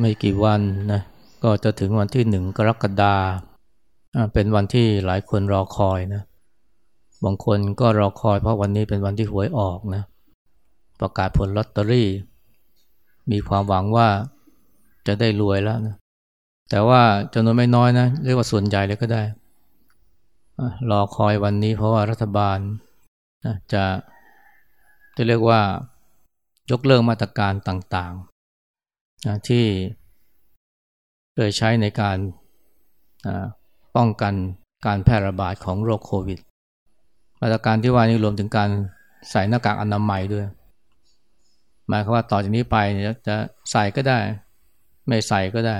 ไม่กี่วันนะก็จะถึงวันที่หนึ่งกรกฎาเป็นวันที่หลายคนรอคอยนะบางคนก็รอคอยเพราะวันนี้เป็นวันที่หวยออกนะประกาศผลลอตเตอรี่ มีความหวังว่าจะได้รวยแล้วนะแต่ว่าจำนวนไม่น้อยนะเรียกว่าส่วนใหญ่เลยก็ได้รอคอยวันนี้เพราะว่ารัฐบาลจะจะเรียกว่ายกเลิกมาตรการต่างๆ ที่เคยใช้ในการป้องกันการแพร่ระบาดของโรคโควิด มาตรการที่ว่านี้รวมถึงการใส่หน้ากากอนามัยด้วย หมายความว่าต่อจากนี้ไปจะใส่ก็ได้ ไม่ใส่ก็ได้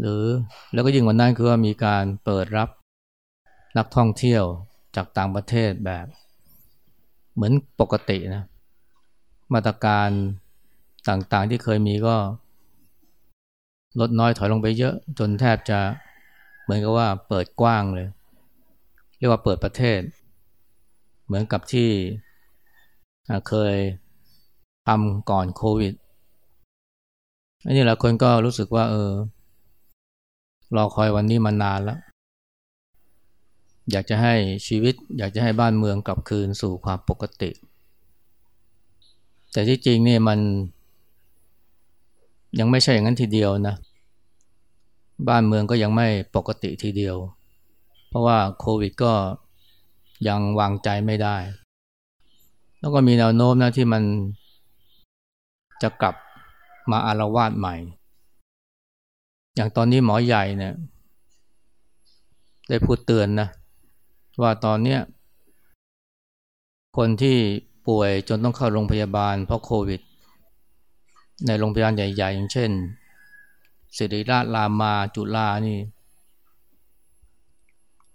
หรือแล้วก็ยิ่งกว่านั้นคือว่ามีการเปิดรับนักท่องเที่ยวจากต่างประเทศแบบ เหมือนปกตินะ มาตรการ ต่างๆที่เคยมีก็ ลดน้อยถอยลงไปเยอะ จนแทบจะเหมือนกับว่าเปิดกว้างเลย เรียกว่าเปิดประเทศ เหมือนกับที่เคยทำก่อนโควิดอันนี้หลายคนก็รู้สึกว่า เออรอคอยวันนี้มานานแล้ว อยากจะให้ชีวิต อยากจะให้บ้านเมืองกลับคืนสู่ความปกติ แต่ที่จริงนี่มัน ยังไม่ใช่อย่างนั้นทีเดียวนะบ้านเมืองก็ยังไม่ปกติทีเดียว เพราะว่าโควิดก็ยังวางใจไม่ได้ แล้วก็มีแนวโน้มนะที่มันจะกลับมาอารวาสใหม่ อย่างตอนนี้หมอใหญ่เนี่ยได้พูดเตือนนะว่าตอนเนี้ยคนที่ป่วยจนต้องเข้าโรงพยาบาลเพราะโควิด ในโรงพยาบาลใหญ่ ๆ อย่างเช่นศิริราชรามาจุฬานี่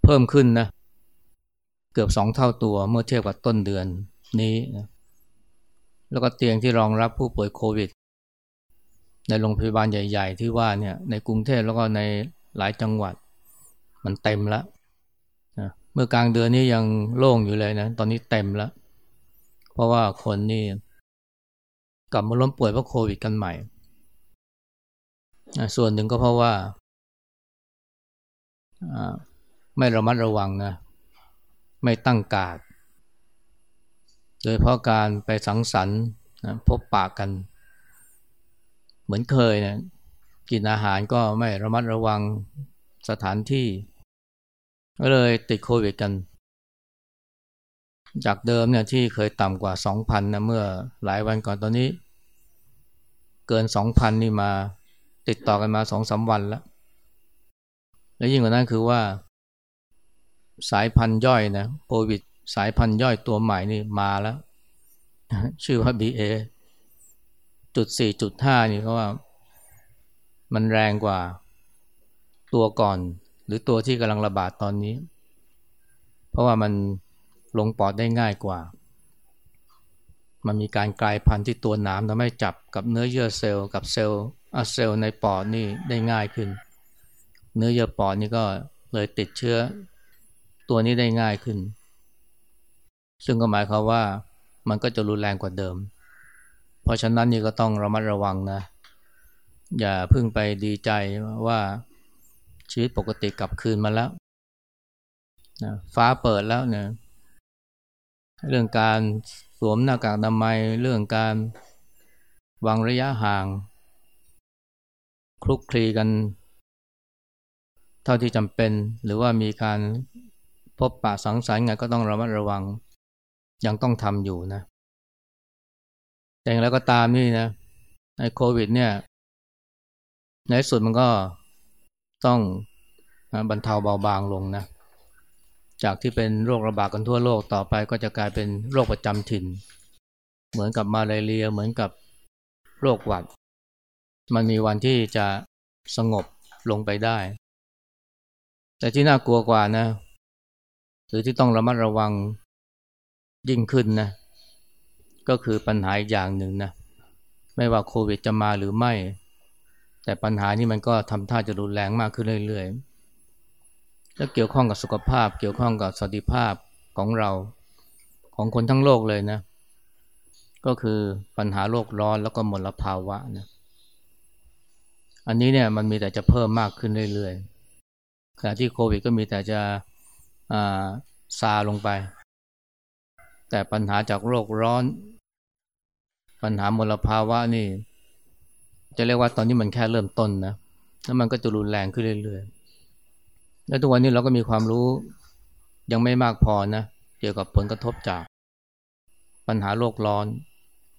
เพิ่มขึ้นนะ เกือบสองเท่าตัวเมื่อเทียบกับต้นเดือนนี้นะแล้วก็เตียงที่รองรับผู้ป่วยโควิด ในโรงพยาบาลใหญ่ ๆ ที่ว่าเนี่ยในกรุงเทพแล้วก็ในหลายจังหวัด มันเต็มแล้วนะเมื่อกลางเดือนนี้ยังโล่งอยู่เลยนะ ตอนนี้เต็มแล้ว เพราะว่าคนนี่ กลับมาล้มป่วยเพราะโควิดกันใหม่ ส่วนหนึ่งก็เพราะว่า ไม่ระมัดระวังนะไม่ตั้งกาด โดยเพราะการไปสังสรรค์พบปากกัน เหมือนเคยนะกินอาหารก็ไม่ระมัดระวังสถานที่ ก็เลยติดโควิดกัน จากเดิมเนี่ยที่เคยต่ำกว่า 2,000นะเมื่อหลายวันก่อนตอนนี้ เกินสองพันนี่มาติดต่อกันมาสองสาวันแล้ว และยิ่งกว่านั้นคือว่า สายพันธุ์ย่อยนะโควิดสายพันธุ์ย่อยตัวใหม่นี่มาแล้ว ชื่อว่า BA จุดสี่จุดห้านี่เขาว่ามันแรงกว่าตัวก่อน หรือตัวที่กำลังระบาดตอนนี้ เพราะว่ามัน ลงปอดได้ง่ายกว่า มันมีการกลายพันธุ์ที่ตัวน้ำทำให้จับกับเนื้อเยื่อเซลล์กับเซลล์อะเซลล์ในปอดนี่ได้ง่ายขึ้น เนื้อเยื่อปอดนี่ก็เลยติดเชื้อ ตัวนี้ได้ง่ายขึ้น ซึ่งก็หมายความว่ามันก็จะรุนแรงกว่าเดิม เพราะฉะนั้นนี่ก็ต้องระมัดระวังนะ อย่าเพิ่งไปดีใจว่าชีวิตปกติกลับคืนมาแล้วนะฟ้าเปิดแล้วเนี่ย เรื่องการสวมหน้ากากอนามัยเรื่องการวางระยะห่าง คลุกคลีกัน เท่าที่จำเป็น หรือว่ามีการพบปะสังสรรค์ไงก็ต้องระมัดระวัง ยังต้องทำอยู่นะ แต่อย่างไรก็ตามนี่นะไอ้โควิด เนี่ย ในสุดมันก็ต้องบรรเทาเบาบางลงนะ จากที่เป็นโรคระบาดกันทั่วโลกต่อไปก็จะกลายเป็นโรคประจำถิ่น เหมือนกับมาลาเรียเหมือนกับโรคหวัด มันมีวันที่จะสงบลงไปได้ แต่ที่น่ากลัวกว่านะ หรือที่ต้องระมัดระวังยิ่งขึ้นนะ ก็คือปัญหาอีกอย่างหนึ่งนะ ไม่ว่าโควิดจะมาหรือไม่ แต่ปัญหานี้มันก็ทำท่าจะรุนแรงมากขึ้นเรื่อยๆ และเกี่ยวข้องกับสุขภาพ เกี่ยวข้องกับสวัสดิภาพของเราของคนทั้งโลกเลยนะ ก็คือปัญหาโลกร้อนแล้วก็มลภาวะนะอันนี้เนี่ยมันมีแต่จะเพิ่มมากขึ้นเรื่อยๆขณะที่โควิดก็มีแต่จะซาลงไป แต่ปัญหาจากโรคร้อน ปัญหามลภาวะนี่ จะเรียกว่าตอนนี้มันแค่เริ่มต้นนะแล้วมันก็จะรุนแรงขึ้นเรื่อยๆ แล้วทุกวันนี้เราก็มีความรู้ยังไม่มากพอนะเกี่ยวกับผลกระทบจากปัญหาโลกร้อน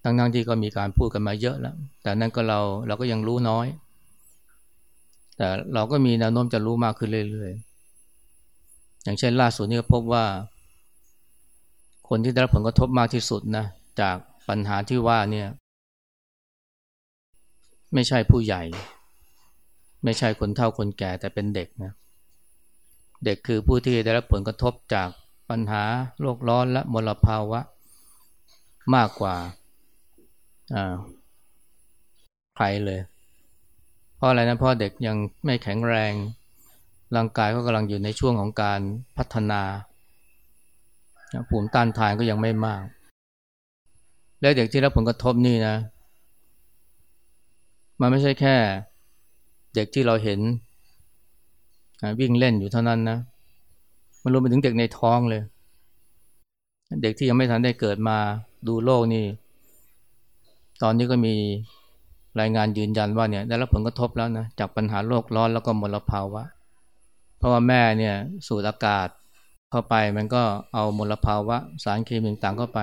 ทั้งๆที่ก็มีการพูดกันมาเยอะแล้ว แต่นั่นก็เราเราก็ยังรู้น้อย แต่เราก็มีแนวโน้มจะรู้มากขึ้นเรื่อยๆ อย่างเช่นล่าสุดนี้ก็พบว่า คนที่ได้รับผลกระทบมากที่สุดนะจากปัญหาที่ว่าเนี่ย ไม่ใช่ผู้ใหญ่ ไม่ใช่คนเฒ่าคนแก่แต่เป็นเด็กนะ เด็กคือผู้ที่ได้รับผลกระทบจากปัญหาโลกร้อนและมลภาวะมากกว่าใครเลย เพราะอะไรนะเพราะเด็กยังไม่แข็งแรง ร่างกายก็กำลังอยู่ในช่วงของการพัฒนา ภูมิต้านทานก็ยังไม่มาก และเด็กที่รับผลกระทบนี่นะ มันไม่ใช่แค่ เด็กที่เราเห็น วิ่งเล่นอยู่เท่านั้นนะมันรวมไปถึงเด็กในท้องเลย เด็กที่ยังไม่ทันได้เกิดมาดูโลกนี่ ตอนนี้ก็มีรายงานยืนยันว่าเนี่ยได้รับผลกระทบแล้วนะจากปัญหาโลกร้อนแล้วก็มลภาวะ เพราะว่าแม่เนี่ยสูดอากาศเข้าไปมันก็เอามลภาวะ สารเคมีต่างเข้าไป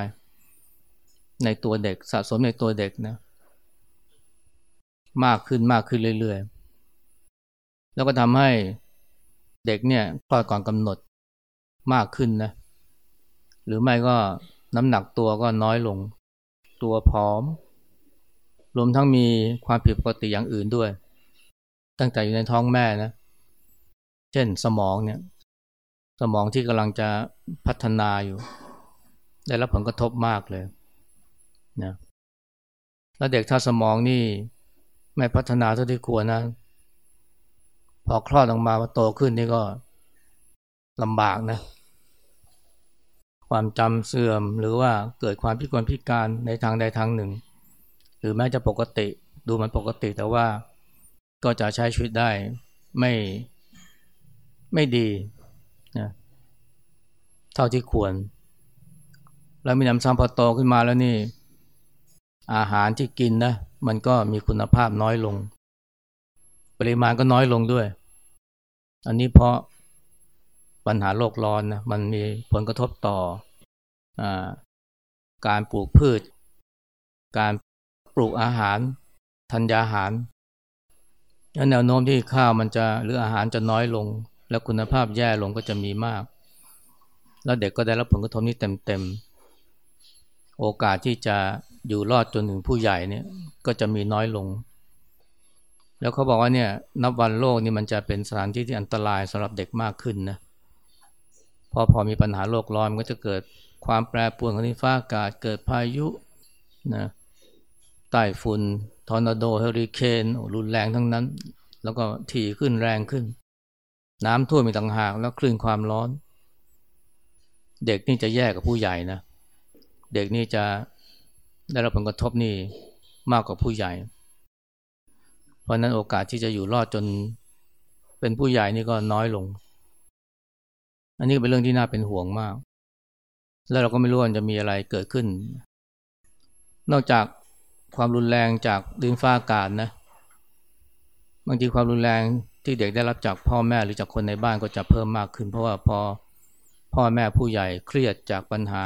ในตัวเด็กสะสมในตัวเด็กนะ มากขึ้นมากขึ้นเรื่อยๆ แล้วก็ทำให้ เด็กเนี่ยคลอดก่อนกำหนดมากขึ้นนะ หรือไม่ก็น้ำหนักตัวก็น้อยลง ตัวผอม รวมทั้งมีความผิดปกติอย่างอื่นด้วย ตั้งแต่อยู่ในท้องแม่นะ เช่นสมองเนี่ย สมองที่กำลังจะพัฒนาอยู่ ได้รับผลกระทบมากเลยนะแล้วเด็กถ้าสมองนี่ไม่พัฒนาเท่าที่ควรนะ พอคลอดออกมาว่าโตขึ้นนี่ก็ลำบากนะ ความจำเสื่อมหรือว่าเกิดความพิกลพิการในทางใดทางหนึ่ง หรือแม้จะปกติดูมันปกติแต่ว่าก็จะใช้ชีวิตได้ไม่ไม่ดีนะเท่าที่ควร แล้วมีน้ำซ้ำพอโตขึ้นมาแล้วนี่ อาหารที่กินนะ มันก็มีคุณภาพน้อยลง ปริมาณก็น้อยลงด้วย อันนี้เพราะปัญหาโลกร้อนนะมันมีผลกระทบต่ออการปลูกพืช การปลูกอาหารธัญญาหารแนวโน้มที่ข้าวมันจะหรืออาหารจะน้อยลง และคุณภาพแย่ลงก็จะมีมาก แล้วเด็กก็ได้รับผลกระทบนี้เต็มๆโอกาสที่จะอยู่รอดจนถึงผู้ใหญ่เนี่ยก็จะมีน้อยลง แล้วเขาบอกว่าเนี่ยนับวันโลกนี่มันจะเป็นสถานที่ที่อันตรายสำหรับเด็กมากขึ้นนะพอพอมีปัญหาโลกร้อนมันก็จะเกิดความแปรปรวนของดินฟ้าอากาศเกิดพายุนะใต้ฝุ่นทอร์นาโดเฮอริเคนรุนแรงทั้งนั้น แล้วก็ถี่ขึ้นแรงขึ้น น้ำท่วมมีต่างหากแล้วคลื่นความร้อน เด็กนี่จะแย่กับผู้ใหญ่นะเด็กนี่จะได้รับผลกระทบนี่มากกว่าผู้ใหญ่ เพราะนั้นโอกาสที่จะอยู่รอดจนเป็นผู้ใหญ่นี่ก็น้อยลง อันนี้เป็นเรื่องที่น่าเป็นห่วงมาก แล้วเราก็ไม่รู้ว่าจะมีอะไรเกิดขึ้น นอกจากความรุนแรงจากดินฟ้าอากาศนะ บางทีความรุนแรงที่เด็กได้รับจากพ่อแม่หรือจากคนในบ้านก็จะเพิ่มมากขึ้น เพราะว่าพอพ่อแม่ผู้ใหญ่เครียดจากปัญหา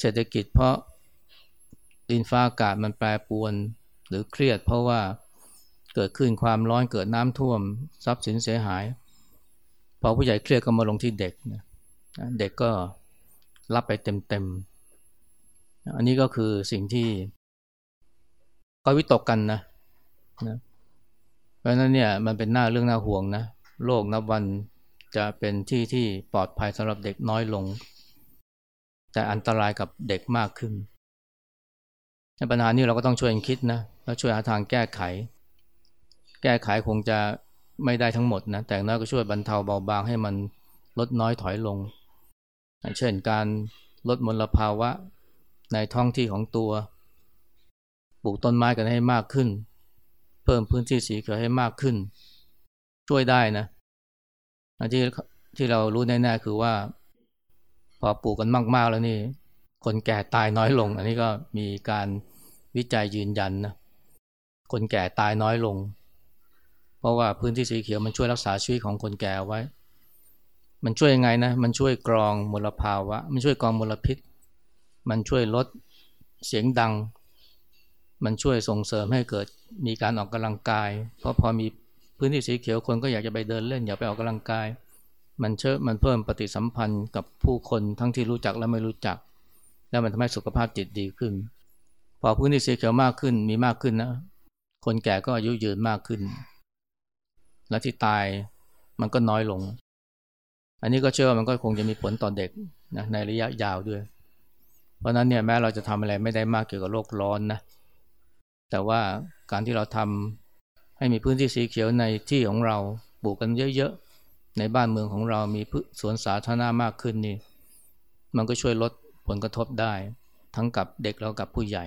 เศรษฐกิจเพราะดินฟ้าอากาศมันแปรปรวนหรือเครียดเพราะว่า เกิดขึ้นความร้อนเกิดน้ำท่วม ทรัพย์สินเสียหาย พอผู้ใหญ่เครียดก็มาลงที่เด็กนะเด็กก็รับไปเต็มๆ อันนี้ก็คือสิ่งที่ก็วิตกกันนะนะเพราะนั้นเนี่ยมันเป็นหน้าเรื่องน่าห่วงนะโลกนับวันจะเป็นที่ที่ปลอดภัยสำหรับเด็กน้อยลง แต่อันตรายกับเด็กมากขึ้นในปัญหานี้เราก็ต้องช่วยกันคิดนะแล้วช่วยหาทางแก้ไข แก้ไขคงจะไม่ได้ทั้งหมดนะ แต่น้อยก็ช่วยบรรเทาเบาบางให้มันลดน้อยถอยลง เช่นการลดมลภาวะในท้องที่ของตัว ปลูกต้นไม้กันให้มากขึ้น เพิ่มพื้นที่สีเขียวให้มากขึ้น ช่วยได้นะ ที่ที่เรารู้แน่ๆคือว่า พอปลูกกันมากๆแล้วนี่ คนแก่ตายน้อยลง อันนี้ก็มีการวิจัยยืนยันนะ คนแก่ตายน้อยลง ราะว่าพื้นที่สีเขียวมันช่วยรักษาชีวิตของคนแก่ไว้ มันช่วยยังไงนะ มันช่วยกรองมลภาวะ มันช่วยกรองมลพิษ มันช่วยลดเสียงดัง มันช่วยส่งเสริมให้เกิดมีการออกกำลังกาย เพราะพอมีพื้นที่สีเขียวคนก็อยากจะไปเดินเล่นอยากไปออกกำลังกาย มันเชื่อมันเพิ่มปฏิสัมพันธ์กับผู้คนทั้งที่รู้จักและไม่รู้จัก แล้วมันทำให้สุขภาพจิตดีขึ้น พอพื้นที่สีเขียวมากขึ้นมีมากขึ้นนะ คนแก่ก็อายุยืนมากขึ้น และที่ตายมันก็น้อยลง อันนี้ก็เชื่อว่ามันก็คงจะมีผลต่อเด็กนะในระยะยาวด้วย เพราะนั้นเนี่ยแม้เราจะทำอะไรไม่ได้มากเกี่ยวกับโลกร้อนนะ แต่ว่าการที่เราทำให้มีพื้นที่สีเขียวในที่ของเราปลูกกันเยอะๆ ในบ้านเมืองของเรามีสวนสาธารณะมากขึ้นนี่ มันก็ช่วยลดผลกระทบได้ ทั้งกับเด็กแล้วกับผู้ใหญ่